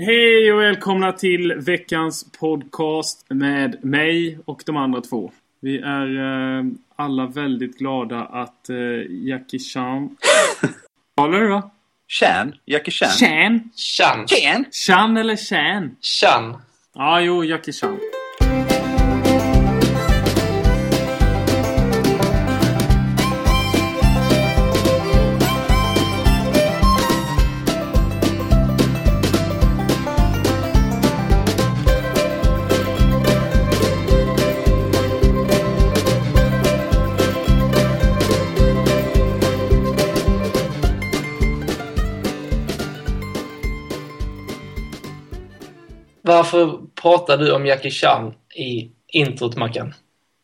Hej och välkomna till veckans podcast med mig och de andra två. Vi är eh, alla väldigt glada att eh, Jackie Chan... Talar du va? Chan? Jackie Chan? Chan? Chan. Chan? Chan eller Chan? Chan. Ja, jo, Jackie Chan. Varför pratar du om Jackie Chan i introt, Mackan?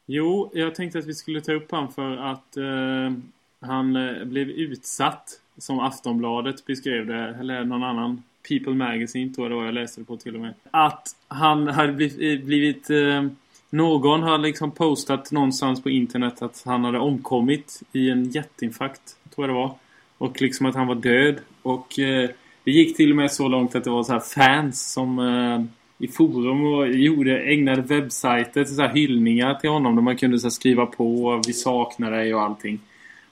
Jo, jag tänkte att vi skulle ta upp han för att eh, han eh, blev utsatt som Aftonbladet beskrev det, eller någon annan People Magazine tror jag det var jag läste det på till och med. Att han hade blivit, eh, blivit eh, någon har liksom postat någonstans på internet att han hade omkommit i en hjärtinfarkt, tror jag det var. Och liksom att han var död. Och eh, det gick till och med så långt att det var så här fans som eh, i forum och gjorde, ägnade webbsajter till så hyllningar till honom där man kunde så skriva på vi saknar dig och allting.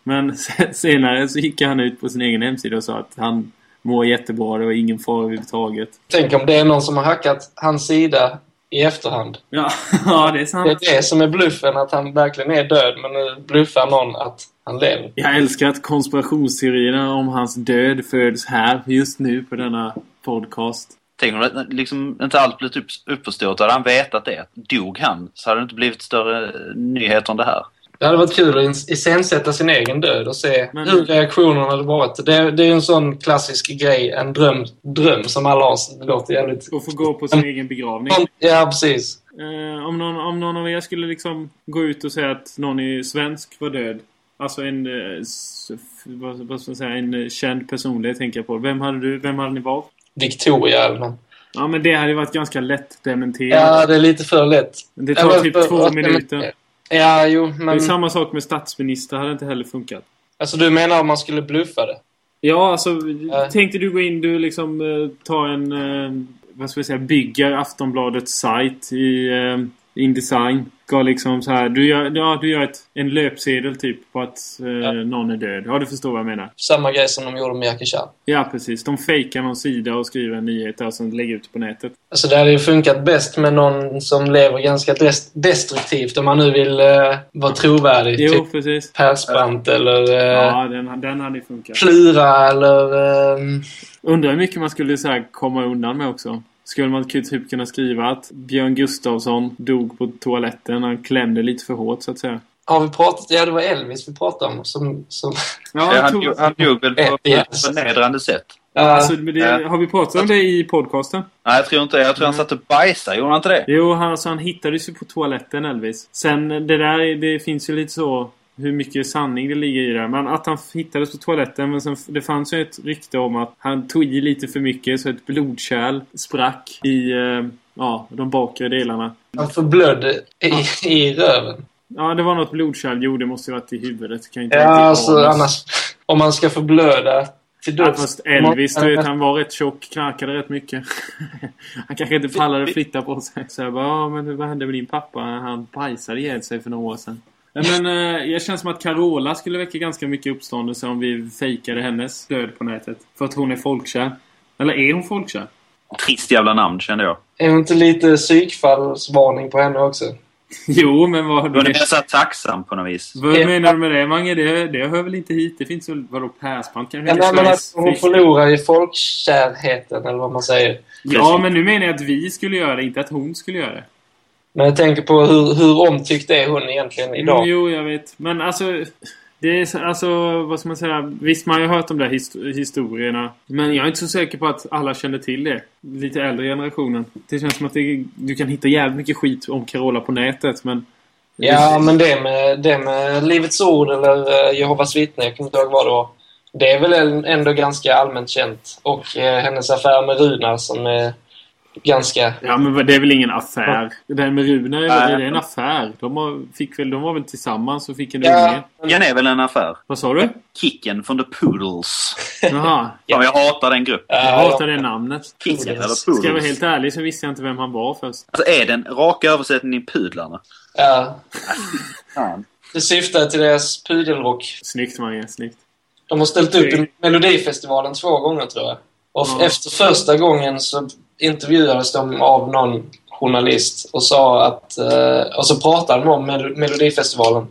Men senare så gick han ut på sin egen hemsida och sa att han mår jättebra, det var ingen fara överhuvudtaget. Tänk om det är någon som har hackat hans sida i efterhand. Ja, ja det är sant. Det är det som är bluffen, att han verkligen är död, men nu bluffar någon att han lever. Jag älskar att konspirationsteorierna om hans död föds här just nu på denna podcast. Tänk om det liksom inte allt blivit upp, uppförstått. Hade han vetat det, dog han, så hade det inte blivit större nyheter än det här. Det hade varit kul att iscensätta sin egen död och se Men- hur reaktionerna hade varit. Det, det är ju en sån klassisk grej, en dröm, dröm som alla har. Det låter jävligt... Och få gå på sin egen begravning. Ja, precis. Eh, om, någon, om någon av er skulle liksom gå ut och säga att någon är svensk var död. Alltså en, eh, vad, vad ska man säga, en eh, känd personlighet tänker jag på. Vem hade, du, vem hade ni valt? Victoria eller någon. Ja men det hade varit ganska lätt dementerat. Ja, det är lite för lätt. det tar Ja, typ men- två minuter. Ja, jo, Det är men... samma sak med statsminister, hade inte heller funkat. Alltså, du menar om man skulle bluffa det? Ja, alltså Ja. tänkte du gå in, du liksom eh, tar en, eh, vad ska vi säga, bygger Aftonbladets sajt i eh, Indesign. Ska liksom så här, du gör, ja, du gör ett, en löpsedel typ på att eh, Ja. någon är död. Ja, du förstår vad jag menar. Samma grej som de gjorde med Jackie Chan. Ja, precis. De fejkar någon sida och skriver en nyhet och sen lägger ut på nätet. Alltså det hade ju funkat bäst med någon som lever ganska des- destruktivt om man nu vill eh, vara trovärdig. Jo, Typ precis. Persbrandt eller eh, Ja, den, den hade ju funkat. Plura eller... Eh, Undrar hur mycket man skulle så här, komma undan med också. Skulle man typ kunna skriva att Björn Gustafsson dog på toaletten. Han klämde lite för hårt så att säga. har vi pratat... Ja, det var Elvis vi pratade om. Som, som, Ja, Ja, han, tog- dog- han dog väl på, Ett, på, yes. på nedrande sätt. Alltså, men det, Ja. Har vi pratat om det i podcasten? Nej, jag tror inte det. Jag tror han satt och bajsade. Gjorde han inte det? Jo, han, alltså, han hittades ju på toaletten Elvis. Sen det där, det finns ju lite så hur mycket sanning det ligger i det. Men att han hittades på toaletten. Men sen, det fanns ju ett rykte om att han tog i lite för mycket så ett blodkärl sprack i eh, ja, de bakre delarna. han förblödde i, i röven. Ja, det var något blodkärl. Jo, det måste ju varit i huvudet. Kan inte Ja, alltså annars... Om man ska förblöda till Ja, döds... fast Elvis, du vet, han var rätt tjock, knarkade rätt mycket. han kanske inte pallade flytta på sig. Så jag bara, ja men vad hände med din pappa? Han bajsade ihjäl sig för några år sedan. Men eh, jag känns som att Carola skulle väcka ganska mycket uppståndelse om vi fejkade hennes död på nätet. För att hon är folkkär. Eller är hon folkkär? Trist jävla namn, kände jag. Är det inte lite psykfallsvarning på henne också? Jo, men vad... Var det mer så tacksam på något vis? Vad menar du med det, Mange? Det, det hör väl inte hit? Det finns väl, vadå, Persbrandt kanske Ja, nej, men att hon förlorar i folkkärheten, eller vad man säger. Ja, men nu menar jag att vi skulle göra det, inte att hon skulle göra det. Men jag tänker på hur, hur omtyckt är hon egentligen idag? Jo, jag vet. Men alltså... Det är så- alltså, vad ska man säga? Visst, man har ju hört de där hist- historierna. Men jag är inte så säker på att alla känner till det. Lite äldre generationen. Det känns som att det, du kan hitta jävligt mycket skit om Carola på nätet, men... Ja, men det med, det med Livets Ord eller eh, Jehovas vittne, jag kommer inte ihåg vad det var. Det är väl ändå ganska allmänt känt. Och eh, hennes affär med Runar som är ganska... Ja, men det är väl ingen affär? Det här med Runar, är det är en affär. De, har, fick väl, de var väl tillsammans och fick en Ja, unge. Den är väl en affär? Vad sa du? Kicken från The Poodles. Jaha. Ja. Jag hatar den gruppen. Jag ja, hatar det namnet. Kicken eller Poodles. Ska jag vara helt ärlig så visste jag inte vem han var först. Alltså är den raka översättningen pudlarna? ja. Fan. Det syftar till deras pudelrock. Snyggt Mange, snyggt. De har ställt upp i Melodifestivalen två gånger tror jag. Och Ja. efter första gången så intervjuades de av någon journalist och sa att... Eh, och så pratade de om Mel- Melodifestivalen.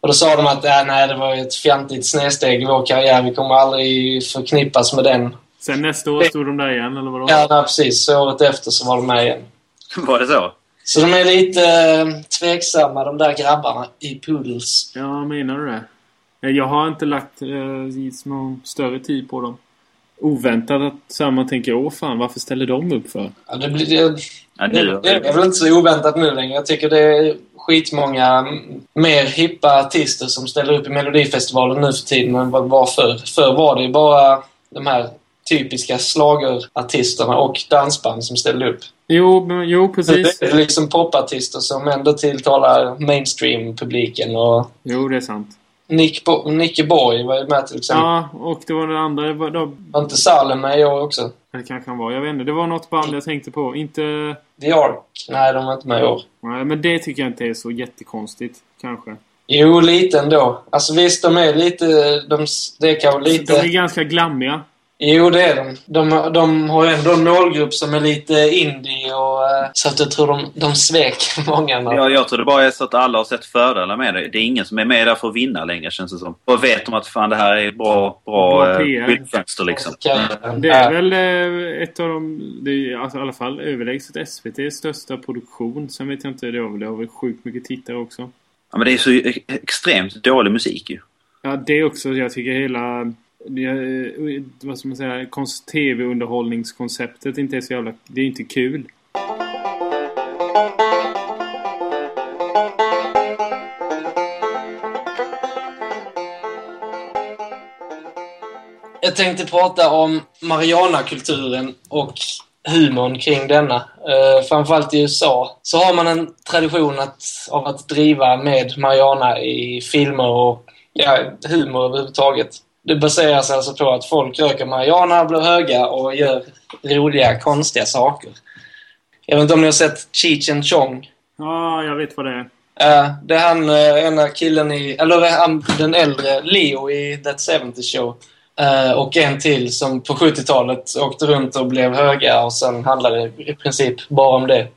Och då sa de att äh, nej, det var ett fjantigt snedsteg i vår karriär. Vi kommer aldrig förknippas med den. Sen nästa år stod de där igen, eller vadå? Ja, nej, precis. Så året efter så var de med igen. Var det så? Så de är lite eh, tveksamma, de där grabbarna i Poodles. Ja, menar du det? Jag har inte lagt eh, någon större tid på dem. Oväntat att samma tänker åh fan, varför ställer de upp för? Ja, det, blir, det, Ja, det, det är väl inte så oväntat nu längre. Jag tycker det är skitmånga mer hippa artister som ställer upp i Melodifestivalen nu för tiden än vad det var förr. Förr var det ju bara de här typiska slagerartisterna och dansband som ställde upp. Jo, men, jo precis. är det liksom popartister som ändå tilltalar mainstream-publiken. Och Jo, det är sant. Nick Bo- Nicke Borg var ju med till exempel. Ja, och det var den andra... Var, då, Var inte Salem med i år också? det kanske han var, jag vet inte. Det var något band jag tänkte på. Inte... The Ark? Nej, de var inte med i år. Nej, men det tycker jag inte är så jättekonstigt. Kanske. Jo, lite ändå. Alltså visst, de är lite... De, det är kanske lite... De är ganska glammiga. Jo, det är de. De, de har ju ändå en målgrupp som är lite indie och... eh, Så att jag tror de, de svek många. Ja, jag tror det bara är så att alla har sett fördelar med det. Det är ingen som är med där för att vinna längre känns det som. Och vet de att fan det här är bra, bra, Bra eh, skyltfönster liksom. Det är väl eh, ett av de... Det är alltså, i alla fall överlägset SVTs största produktion. Sen vet jag inte, det har väl, det har väl sjukt mycket tittare också. Ja, men det är så e- extremt dålig musik ju. Ja, det också. Jag tycker hela det, eh, Vad ska man säga? TV-underhållningskonceptet inte är så jävla... Det är inte kul. Jag tänkte prata om Mariana-kulturen och humorn kring denna. Uh, framförallt i USA så har man en tradition att, av att driva med Mariana i filmer och ja, humor överhuvudtaget. Det baseras alltså på att folk röker Mariana, blir höga och gör roliga, konstiga saker. Jag vet inte om ni har sett Cheech and Chong? Ja, jag vet vad det är. Ja, det är han, eh, ena killen i... Eller han, den äldre Leo i That 70 Show. Eh, och en till som på 70-talet åkte runt och blev höga och sen handlade det i princip bara om det.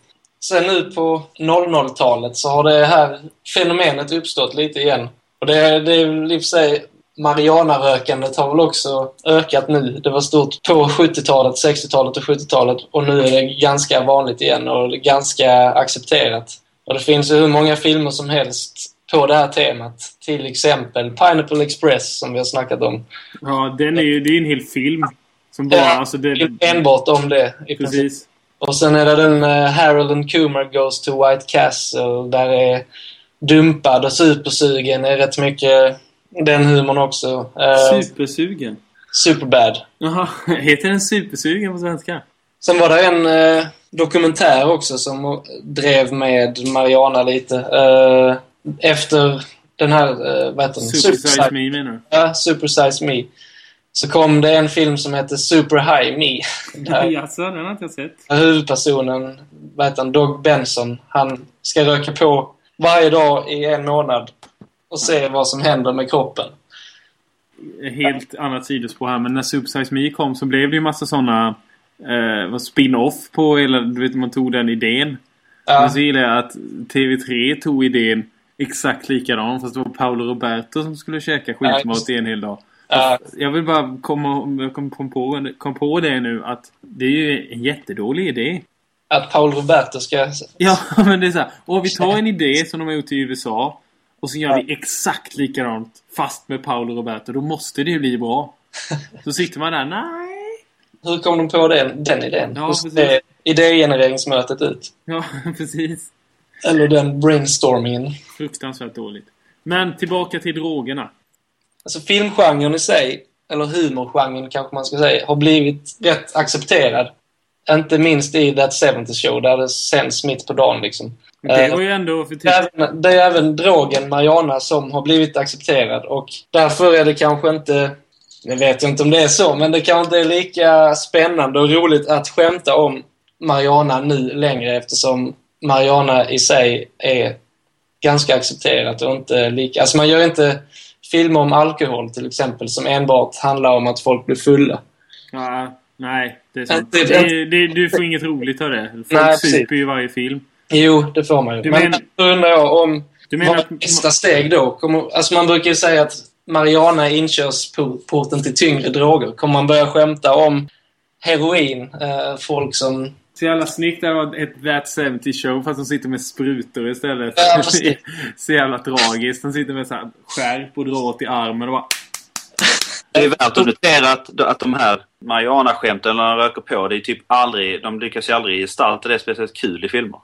Sen nu på 00-talet så har det här fenomenet uppstått lite igen. Och det, det är i och för sig... Mariana-rökandet har väl också ökat nu. Det var stort på 70-talet, 60-talet och 70-talet och nu är det ganska vanligt igen och ganska accepterat. Och det finns ju hur många filmer som helst på det här temat. Till exempel Pineapple Express som vi har snackat om. Ja, den är ju... Det är en hel film. Som bara... Ja, alltså det, Enbart om det i princip. precis. Och sen är det den uh, Harold and Kumar Goes to White Castle. Där är dumpad och supersugen är rätt mycket den humorn också. Uh, Supersugen. Superbad. Jaha, heter den Supersugen på svenska? Sen var det en eh, dokumentär också som drev med Mariana lite. Eh, efter den här, eh, vad heter den? Super Super Size Me menar du? Ja, Super Size Me. Så kom det en film som heter Super High Me. Där Jaså, den har inte jag sett. huvudpersonen, vad heter han, Doug Benson, han ska röka på varje dag i en månad och se vad som händer med kroppen. Helt annat sidospår här, men när Super Size Me kom så blev det ju massa såna eh, spin-off på hela... Du vet, man tog den idén. Ja, Men så gillar jag att TV3 tog idén exakt likadan fast det var Paolo Roberto som skulle käka skitmat i en hel dag. ja, Jag vill bara komma, kom, på, kom på det nu att det är ju en jättedålig idé. att Paul Roberto ska... Ja, men det är så här. Och vi tar en idé som de har gjort i USA och så gör vi exakt likadant fast med Paolo Roberto. Då måste det ju bli bra. Så sitter man där, nej. Hur kom de på den, den idén? Ja, precis. idégenereringsmötet ut? Ja, precis. Eller den brainstormingen. Fruktansvärt dåligt. Men tillbaka till drogerna. Alltså filmgenren i sig, eller humorgenren kanske man ska säga, har blivit rätt accepterad. Inte minst i That 70 Show där det sänds mitt på dagen. Liksom. Det var ju ändå för typ... Det är även drogen marijuana som har blivit accepterad och därför är det kanske inte... Jag vet inte om det är så, men det kanske inte är lika spännande och roligt att skämta om marijuana nu längre eftersom marijuana i sig är ganska accepterat och inte lika... Alltså man gör inte filmer om alkohol till exempel som enbart handlar om att folk blir fulla. Ja, nej, det är sant. Det- Det, det, du får inget roligt av det. Folk Nej, super ju varje film. Jo, det får man ju. Du men men- då undrar jag om... Du menar Vad att... nästa steg då? Kommer, alltså man brukar ju säga att marijuana är inkörsporten till tyngre droger. Kommer man börja skämta om heroin? Eh, folk som... Så jävla snyggt det var ett That 70 show fast de sitter med sprutor istället. Ja, så jävla tragiskt. De sitter med så här skärp och drar åt i armen och bara... Det är värt att notera att, att de här Mariana-skämten när de röker på, det är typ aldrig, de lyckas ju aldrig gestalta det speciellt kul i filmer.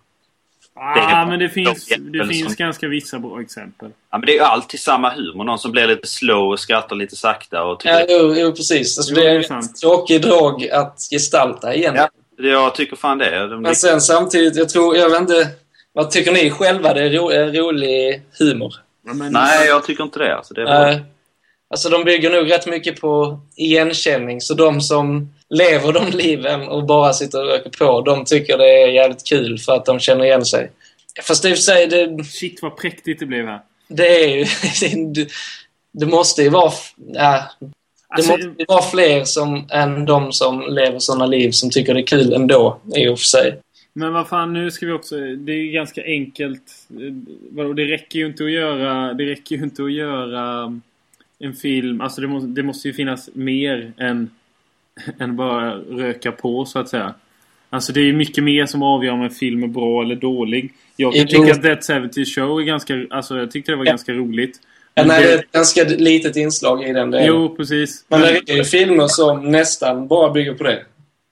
Det Ah, är- men det finns, de- det som- finns ganska vissa bra exempel. Ja, men det är ju alltid samma humor. Någon som blir lite slow och skrattar lite sakta och tycker... Ja, jo, jo, precis. Alltså, Jo, det det är är en sant. tråkig drog att gestalta igen. Ja, det- jag tycker fan det. De, Men sen samtidigt, jag tror, jag vet inte... Vad tycker ni själva det är ro, är rolig humor? Ja, men, nej, jag tycker inte det. Alltså, det är bara... Alltså de bygger nog rätt mycket på igenkänning. Så de som lever de liven och bara sitter och röker på, de tycker det är jävligt kul för att de känner igen sig. Fast i och för sig, det, Shit vad präktigt det blev här. det är ju... det, det måste ju vara... Ja, det Alltså, måste ju vara fler som, än de som lever såna liv som tycker det är kul ändå, i och för sig. Men vad fan, nu ska vi också... Det är ju ganska enkelt. Eh, Vadå, det räcker ju inte att göra... Det räcker ju inte att göra en film. Alltså det måste, det måste ju finnas mer än, än bara röka på, så att säga. Alltså det är ju mycket mer som avgör om en film är bra eller dålig. Jag kan tycka att That 70 Show är ganska... Alltså jag tyckte det var Ja. ganska roligt. Ja, nej, det är ett ganska litet inslag i den delen. Jo, precis. Men det är ju filmer som nästan bara bygger på det.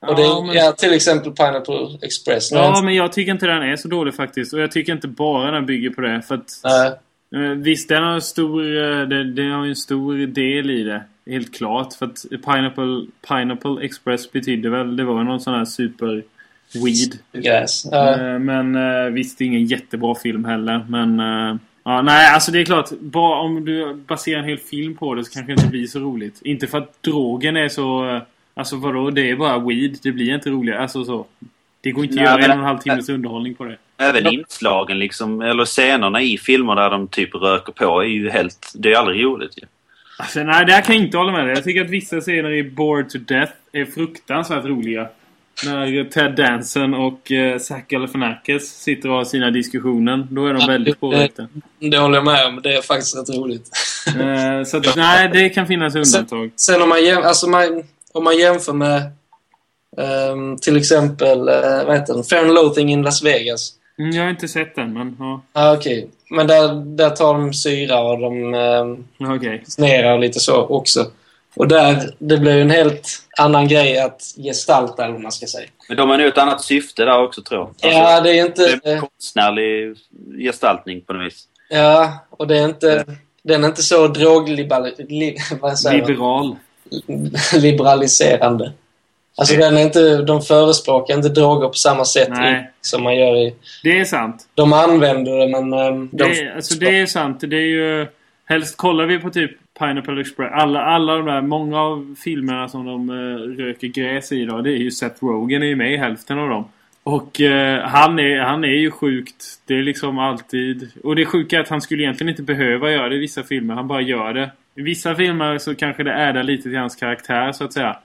Och det Ja, är men- ja, till exempel Pineapple Express. Ja, men jag tycker inte den är så dålig faktiskt. Och jag tycker inte bara den bygger på det. För att, Nej. Eh, visst, den har en stor, eh, den, den har en stor del i det. Helt klart. För att Pineapple, Pineapple Express betyder väl, det var någon sån här super weed. Ja. Eh, Men visst, det är ingen jättebra film heller. Men ja, nej, alltså det är klart. Bara om du baserar en hel film på det så kanske det inte blir så roligt. Inte för att drogen är så... Alltså vadå? Det är bara weed. Det blir inte roligare. Alltså så. Det går inte att göra en och en halv timmes underhållning på det. Även inslagen liksom, eller scenerna i filmer där de typ röker på är ju helt... Det är aldrig roligt ju. Alltså, nej, där kan jag inte hålla med dig. Jag tycker att vissa scener i Bored to Death är fruktansvärt roliga. När Ted Danson och uh, Zach Galifianakis sitter och har sina diskussioner. Då är de Ja, väldigt det- påverkade. Det håller jag med om. Det är faktiskt rätt roligt. Eh, så att, nej, det kan finnas undantag. Sen om man, jäm, alltså man, om man jämför med ehm, till exempel uh, vad heter den? Fair and Loathing in Las Vegas. Mm, jag har inte sett den, men ja. Ah, Okej. Men där, där tar de syra och de um, Ja, Okej. snerar lite så också. Och där, det blir ju en helt annan grej att gestalta, eller vad man ska säga. Men de har nog ett annat syfte där också tror jag. Alltså, ja, det är det inte... är en konstnärlig gestaltning på något vis. Ja, och det är inte... Den är inte så drogliberal... Li, vad säger man? Liberal. liberaliserande. Alltså den är inte, de förespråkar inte droger på samma sätt i, som man gör i... Det är sant. De använder det men... ehm, Det de, är, alltså, det är sant. Det är ju... Helst kollar vi på typ Pineapple Express. Alla, alla de där, många av filmerna som de eh, röker gräs i då, det är ju Seth Rogen är ju med i hälften av dem. Och eh, han, är, han är ju sjukt. Det är liksom alltid... Och det sjuka är att han skulle egentligen inte behöva göra det i vissa filmer. Han bara gör det. I vissa filmer så kanske det är där lite till hans karaktär så att säga.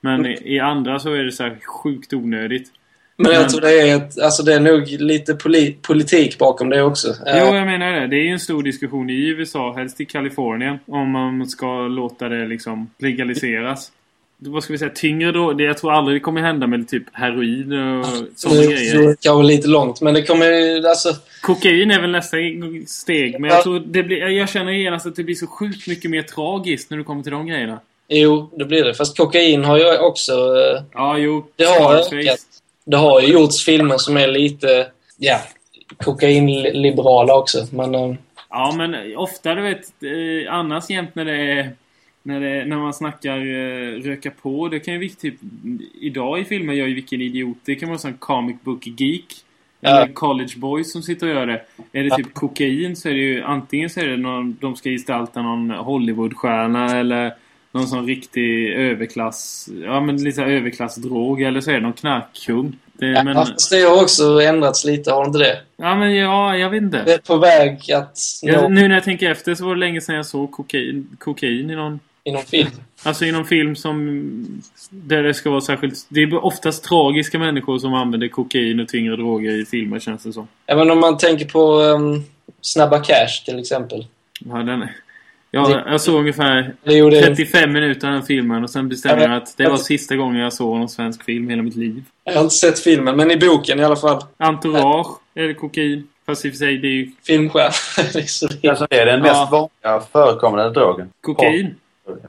Men i, andra så är det så här sjukt onödigt. men jag tror det är, ett, alltså det är nog lite poli, politik bakom det också. Jo, Eh, jag menar det. Det är ju en stor diskussion i USA, helst i Kalifornien, om man ska låta det liksom legaliseras. Vad ska vi säga? Tyngre då? Det, jag tror aldrig det kommer hända med typ heroin och sådana det grejer. är kanske lite långt, men det kommer. Alltså, Kokain är väl nästa steg, men Ja. jag tror det blir... Jag känner genast att det blir så sjukt mycket mer tragiskt när du kommer till de grejerna. Jo, det blir det. Fast kokain har ju också... eh, Ja, jo. Det har ökat. Det har ju gjorts filmer som är lite... Ja, kokainliberala också. Men... eh, Ja, men ofta du vet, eh, annars jämt när det är När, det, när man snackar röka på, det kan ju vara typ... Idag i filmer gör ju Vilken idiot. Det kan vara sån comic book geek. Eller Ja. college boys som sitter och gör det. Är det typ kokain så är det ju antingen så är det någon, de ska gestalta någon Hollywoodstjärna eller någon sån riktig överklass... Ja men lite överklassdrog. Eller så är det någon knarkkung. Det, Ja, men, fast det har också ändrats lite, har inte det? ja men ja, jag vet inte. Det är på väg att nå nu när jag tänker efter så var det länge sedan jag såg kokain, kokain i någon... inom film. Alltså i någon film som... Där det ska vara särskilt... Det är oftast tragiska människor som använder kokain och tyngre droger i filmer känns det som. Även om man tänker på um, Snabba Cash till exempel. Ja, den, ja, jag såg ungefär Det gjorde 35 minuter av den filmen och sen bestämde Ja, jag att det var sista gången jag såg någon svensk film hela mitt liv. Jag har inte sett filmen, men i boken i alla fall. Entourage är det kokain. Fast i och för sig, det är ju Filmstjärna. Det är. Alltså, det är den Ja. mest vanliga förekommande drogen. kokain.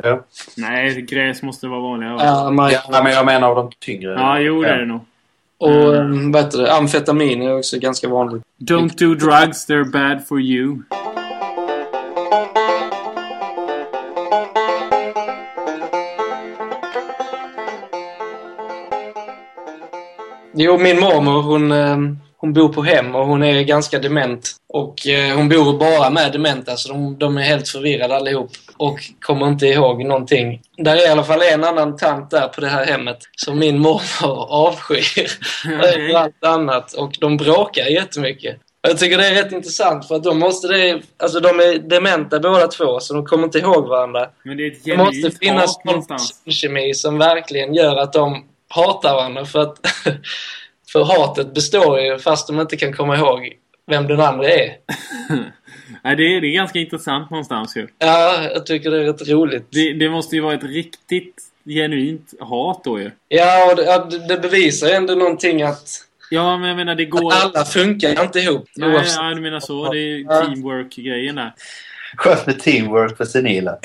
Ja. Nej, gräs måste vara vanligare. Ja, man, ja, men jag menar av de tyngre. Ja, jo det är det nog. och um, vad heter det? amfetamin är också ganska vanligt. Don't do drugs, they're bad for you. Jo, min mormor hon, um, hon bor på hem och hon är ganska dement. Och eh, hon bor bara med dementa, så de, de är helt förvirrade allihop. Och kommer inte ihåg någonting. Där är i alla fall en annan tant där på det här hemmet som min mormor avskyr. Över allt annat. Och de bråkar jättemycket. Jag tycker det är rätt intressant för att de måste det, alltså de är dementa båda två så de kommer inte ihåg varandra. Men det är ett Det måste finnas någon kemi som verkligen gör att de hatar varandra för att för hatet består ju fast de inte kan komma ihåg vem den andra är. Nej, det är, det är ganska intressant någonstans ju. Ja, jag tycker det är rätt roligt. Det, det måste ju vara ett riktigt genuint hat då ju. Ja, och det, ja, det- bevisar ändå någonting att, Ja, men jag menar det går... att alla funkar inte ihop. Nej, oavsett. ja, du menar så. Det är teamwork-grejen där. Skönt med teamwork för senila.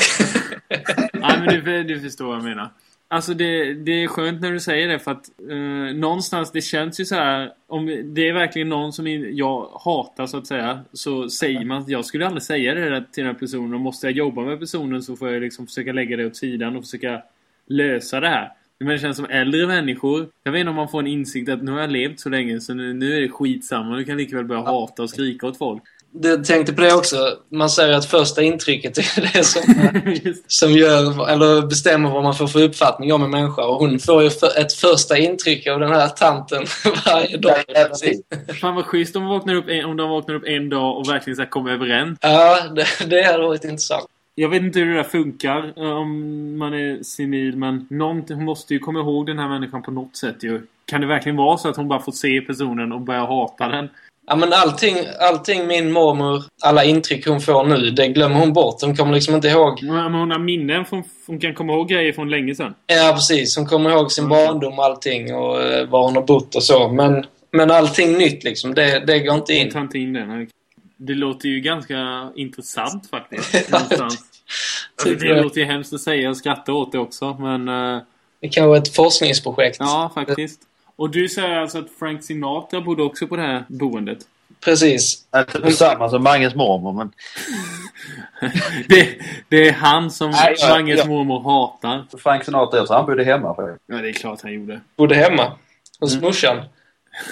Nej, men du, du förstår vad jag menar. Alltså det, det är skönt när du säger det för att eh, någonstans det känns ju så här om det är verkligen någon som jag hatar så att säga så säger man att jag skulle aldrig säga det där till den här personen och måste jag jobba med personen så får jag liksom försöka lägga det åt sidan och försöka lösa det här. Men det känns som äldre människor. Jag vet inte om man får en insikt att nu har jag levt så länge så nu, nu är det skitsamma. Nu kan jag lika väl börja hata och skrika åt folk. Jag tänkte på det också. Man säger att första intrycket är det som, som gör, eller bestämmer vad man får för uppfattning om en människa. Och hon får ju för, ett första intryck av den här tanten varje dag. Fan vad schysst om de vaknar upp en, om de vaknar upp en dag och verkligen så kommer överens. Ja, det, det hade varit intressant. Jag vet inte hur det där funkar eh, om man är senil men någonting, hon måste ju komma ihåg den här människan på något sätt ju. Kan det verkligen vara så att hon bara får se personen och börjar hata den? Ja, men allting, allting min mormor, alla intryck hon får nu, det glömmer hon bort. Hon kommer liksom inte ihåg. Men hon har minnen, från, hon kan komma ihåg grejer från länge sedan. Ja, precis. Hon kommer ihåg sin barndom och allting och eh, var hon har bott och så. Men, men allting nytt liksom, det, det går inte in. tar inte in här. Det låter ju ganska intressant faktiskt. någonstans. Alltså, det jag. låter ju hemskt att säga och skratta åt det också men... eh, Det kan vara ett forskningsprojekt. ja, faktiskt. Och du säger alltså att Frank Sinatra bodde också på det här boendet? Precis. Inte detsamma som Manges mormor, men... det, det är han som Nej, Manges ja. mormor hatar. Frank Sinatra också, han bodde hemma. För. Ja, det är klart han gjorde. Bodde hemma. Hos Mm. morsan.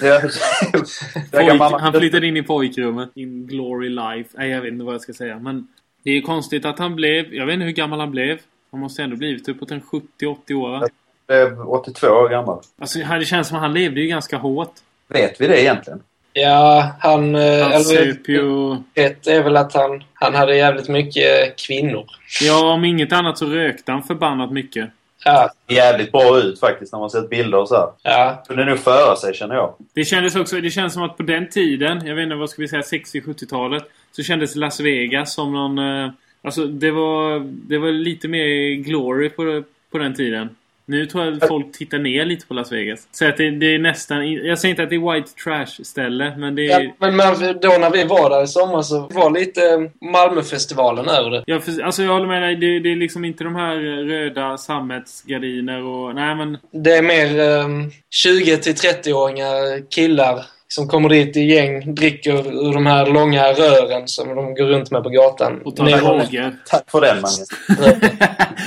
Ja, Pojk, han flyttade in i pojkrummet. In glory life. Nej, jag vet inte vad jag ska säga. Men det är konstigt att han blev... Jag vet inte hur gammal han blev. Han måste ändå blivit uppåt en 70-80 år. va? Blev 82 år gammal. Alltså, det känns som att han levde ju ganska hårt. Vet vi det egentligen? Ja, han... eh, Han eller- söp ju. Ett är väl att han, han hade jävligt mycket kvinnor. Ja, om inget annat så rökte han förbannat mycket. Ja, Jävligt bra ut faktiskt när man sett bilder och så här. ja. Kunde nog föra sig känner jag. Det kändes också... Det känns som att på den tiden, jag vet inte vad ska vi säga, 60-70-talet. Så kändes Las Vegas som någon... eh, Alltså det var... Det var lite mer glory på, på den tiden. Nu tror jag att folk tittar ner lite på Las Vegas. Så att det, det är nästan... Jag säger inte att det är white trash-ställe, men det är... ja men, men då när vi var där i sommar så var lite Malmöfestivalen över det. Jag, för, alltså jag håller med dig. Det, det är liksom inte de här röda sammetsgardiner och... Nej men... Det är mer um, 20 till 30-åringar killar som kommer dit i gäng, dricker ur de här långa rören som de går runt med på gatan. Och tar droger. Tack för den, Magnus.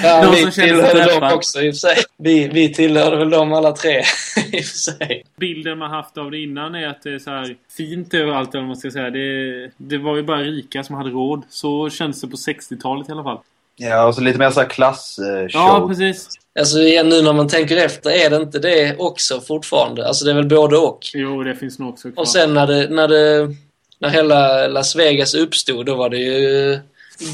Ja, vi tillhörde dem också i och för sig. Vi, vi tillhörde väl dem alla tre i och för sig. Bilden man haft av det innan är att det är så här fint överallt eller vad man ska säga. Det, det var ju bara rika som hade råd. Så känns det på 60-talet i alla fall. Ja, och så lite mer så här klass-show. Ja, precis. Alltså igen, nu när man tänker efter, är det inte det också fortfarande? Alltså det är väl både och. Jo, det finns nog också kvar. Och sen när det, när det, när hela Las Vegas uppstod, då var det ju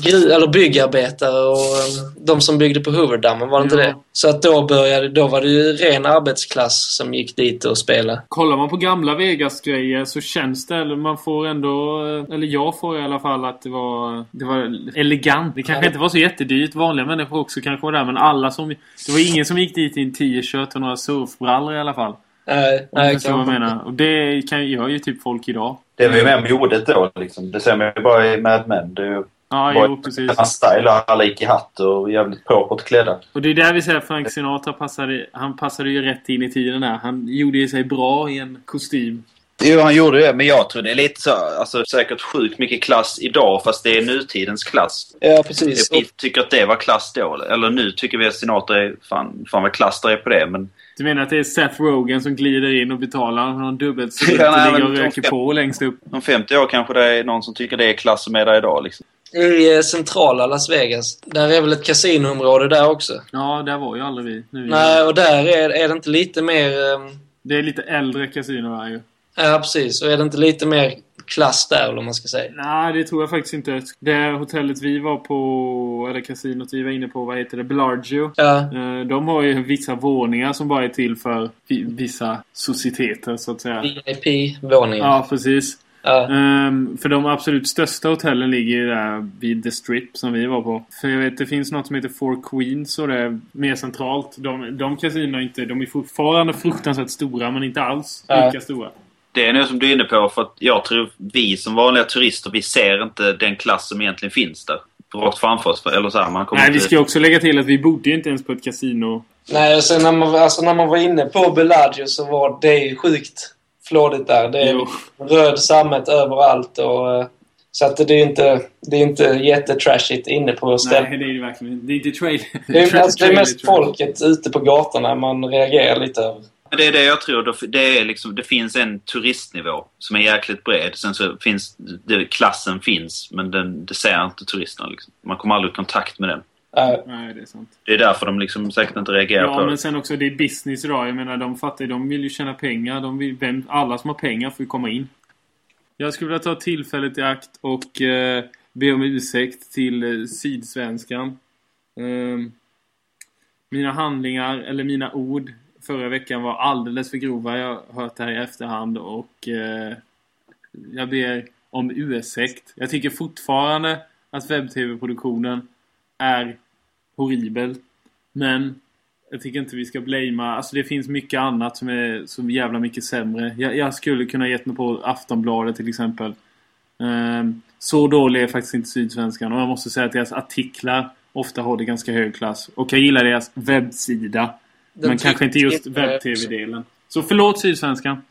gru, eller byggarbetare och um, de som byggde på Hooverdammen, var det inte Ja. det? Så att då började, då var det ju ren arbetsklass som gick dit och spelade. Kollar man på gamla Vegas-grejer så känns det, eller man får ändå, eller jag får i alla fall att det var, det var elegant. Det kanske Ja. inte var så jättedyrt. Vanliga människor också kanske var där. Men alla som, det var ingen som gick dit i en t-shirt och några surfbrallor i alla fall. Nej, Om nej, vad jag kanske. menar. Och det kan, gör ju typ folk idag. Det var ju mer modet då, liksom. Det ser man ju bara i Mad Men. Det är ju Ja, jo, precis. hans style. Alla gick i hatt och jävligt propert klädda. Och det är där vi säger att Frank Sinatra passade, han passade ju rätt in i tiden där. Han gjorde ju sig bra i en kostym. Jo, han gjorde det. Men jag tror det är lite så, alltså säkert sjukt mycket klass idag fast det är nutidens klass. Ja, precis. Vi tycker att det var klass då. Eller nu tycker vi att Sinatra är fan, fan vad klass det är på det. Men Du menar att det är Seth Rogen som glider in och betalar någon dubbelt så Ja, nej, ligger och röker på längst upp? om 50 år kanske det är någon som tycker det är klass som är där idag. Liksom. I eh, centrala Las Vegas, där är väl ett kasinoområde där också? Ja, där var ju aldrig vi. Nu Nej, och där är, är det inte lite mer... ehm, Det är lite äldre kasino här ju. Ja, precis. Och är det inte lite mer klass där, eller man ska säga? Nej, det tror jag faktiskt inte. Det hotellet vi var på, eller kasinot vi var inne på, vad heter det? Bellagio. Ja, Eh, De har ju vissa våningar som bara är till för vi- vissa societeter, så att säga. VIP-våningen. Ja, precis. Ja. Ehm, för de absolut största hotellen ligger ju där vid The Strip som vi var på. För jag vet, det finns något som heter Four Queens och det är mer centralt. De, de kasinorna är inte... De är fortfarande fruktansvärt stora, men inte alls Ja. lika stora. Det är nu som du är inne på för att jag tror vi som vanliga turister vi ser inte den klass som egentligen finns där. Rakt framför oss. Eller så här, man kommer Nej, vi ska också lägga till att vi bodde ju inte ens på ett kasino. Nej, och sen när man, alltså när man var inne på Bellagio så var det ju sjukt flådigt där. Det är Jo. röd sammet överallt och... eh, Så att det är inte, det är inte jättetrashigt inne på stället. Nej, det är det verkligen inte. Det är inte trail... Det är, alltså, det är mest trailer- folket ute på gatorna man reagerar lite över. Det är det jag tror. Det, är liksom, det finns en turistnivå som är jäkligt bred. Sen så finns... Det, klassen finns, men den, det ser inte turisterna. Liksom. Man kommer aldrig i kontakt med den. Eh, Nej, det är sant. Det är därför de liksom säkert inte reagerar Ja, på men det. sen också det är business idag. Jag menar, de fattar de vill ju tjäna pengar. De vill, vem, alla som har pengar får ju komma in. Jag skulle vilja ta tillfället i akt och eh, be om ursäkt till eh, Sydsvenskan. Ehm, mina handlingar, eller mina ord, förra veckan var alldeles för grova. Jag har hört det här i efterhand och eh, jag ber om ursäkt. Jag tycker fortfarande att webb-tv-produktionen är horribel. Men jag tycker inte vi ska blamea. Alltså det finns mycket annat som är så jävla mycket sämre. Jag, jag skulle kunna gett mig på Aftonbladet till exempel. Ehm, så dålig är faktiskt inte Sydsvenskan. Och jag måste säga att deras artiklar ofta håller ganska hög klass. Och jag gillar deras webbsida. Den men kanske inte just webb-tv-delen. Så förlåt Sydsvenskan.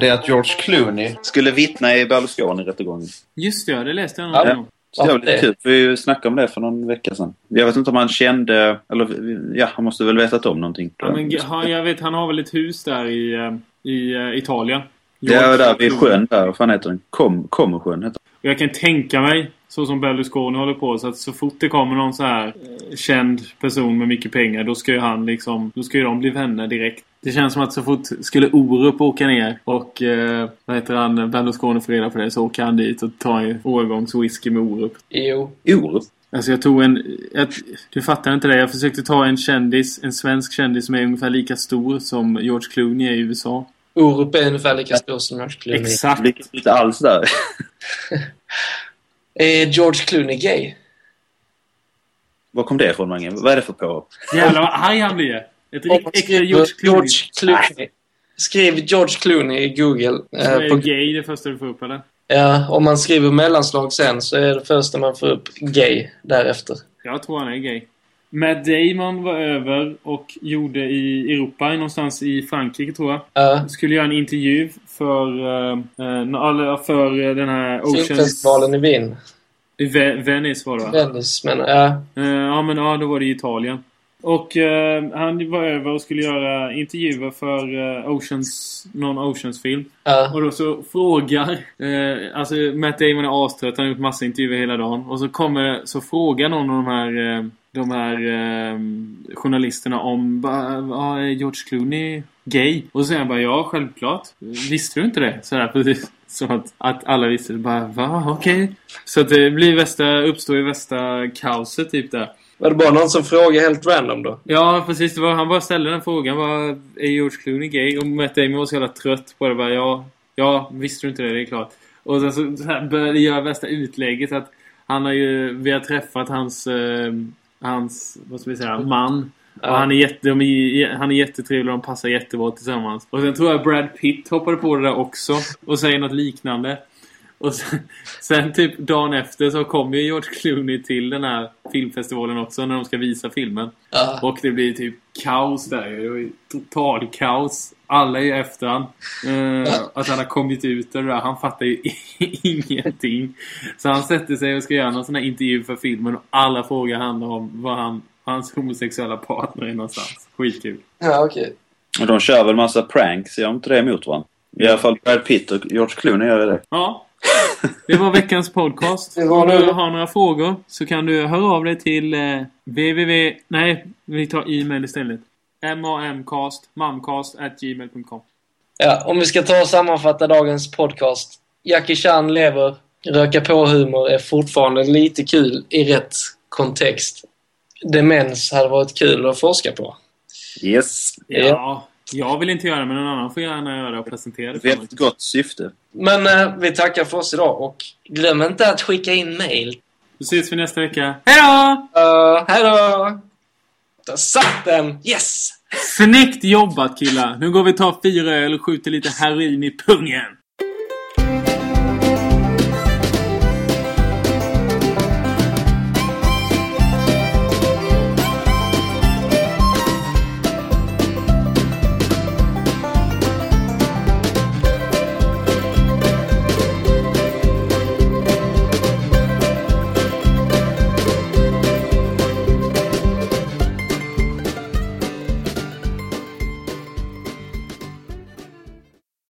Det är att George Clooney skulle vittna i Berlusconi-rättegången. Just det, ja, det läste jag Ja. någonting om. Så det var Ja, lite kul. Vi snackade om det för någon vecka sedan. Jag vet inte om han kände... Eller ja, han måste väl vetat om någonting. Ja, men, ha- jag vet, han har väl ett hus där i, eh, i eh, Italien. Är där vid sjön där. Vad fan heter den? Kom, Commersjön heter Och Jag kan tänka mig, så som Berlusconi håller på, så att så fort det kommer någon så här känd person med mycket pengar, då ska ju han liksom... Då ska ju de bli vänner direkt. Det känns som att så fort skulle Orup åka ner och eh, vad heter han, Berlusconi får reda på det så åker han dit och tar en årgångs whisky med Orup. Jo. Orup? Alltså jag tog en... Jag, du fattar inte det. Jag försökte ta en kändis, en svensk kändis som är ungefär lika stor som George Clooney är i USA. Orup är ungefär lika stor som George Clooney. Exakt. Ligger inte alls där. Är George Clooney gay? Var kom det ifrån, Mange? Vad är det för påhopp? Jävlar vad arg han blir. Ett riktigt George Clooney. George Clooney. Skriv George Clooney i Google. Så eh, är på, gay det första du får upp eller? ja, om man skriver mellanslag sen så är det första man får upp gay därefter. Jag tror han är gay. Matt Damon var över och gjorde i Europa, någonstans i Frankrike tror jag. Ja. Skulle göra en intervju för, eh, för eh, den här Oceans... Filmfestivalen i Wien. I Ve- Venice var det va? Venice jag. Ja. Eh, ja men ja, då var det i Italien. Och han var över och skulle göra intervjuer för Oceans, någon Oceans-film. Och då så frågar... Alltså Matt Damon är astrött, han har gjort massa intervjuer hela dagen. Och så kommer så frågar någon av de här, de här eh, journalisterna om är George Clooney gay? Och så säger han bara ja, självklart. Visste du inte det? Så här, precis. Som att, att alla visste det. Bara va, okej. Så att det blir värsta, uppstår ju värsta kaoset typ där. Var det bara någon som frågade helt random då? Ja, precis. Det var, han bara ställde den frågan. Var, är George Clooney gay? Och Matt Damon var så jävla trött på det. Bara, ja, ja, visste du inte det? Det är klart. Och sen så, så här började göra värsta utlägget att han har ju... Vi har träffat hans... Eh, hans, vad ska vi säga, man. Ja. Och han är, jätte, de är, han är jättetrevlig och de passar jättebra tillsammans. Och sen tror jag Brad Pitt hoppade på det där också. Och säger något liknande. Och sen, sen typ dagen efter så kommer ju George Clooney till den här filmfestivalen också när de ska visa filmen. Ja. Och det blir typ kaos där. Det var total kaos. Alla är ju efter han. Eh, att han har kommit ut och det där. Han fattar ju ingenting. Så han sätter sig och ska göra någon sån här intervju för filmen och alla frågor handlar om vad han, hans homosexuella partner är någonstans. Skitkul. Ja, okej. Och de kör väl massa pranks, gör de inte det mot varandra? I alla fall Brad Pitt och George Clooney gör det. Ja. Det var veckans podcast. Om du har några frågor så kan du höra av dig till eh, www... Nej, vi tar e-mail istället. mamcast, mamcast at gmail.com. Ja, om vi ska ta och sammanfatta dagens podcast. Jackie Chan lever. Röka på-humor är fortfarande lite kul i rätt kontext. Demens hade varit kul att forska på. Yes. Ja, jag vill inte göra det men någon annan får gärna göra det och presentera det för mig. Gott syfte. Men eh, vi tackar för oss idag och glöm inte att skicka in mail. Då ses vi nästa vecka. Hejdå! Uh, hej då! Där satt den! Yes! Snyggt jobbat killar! Nu går vi och tar fyra öl och skjuter lite heroin i pungen.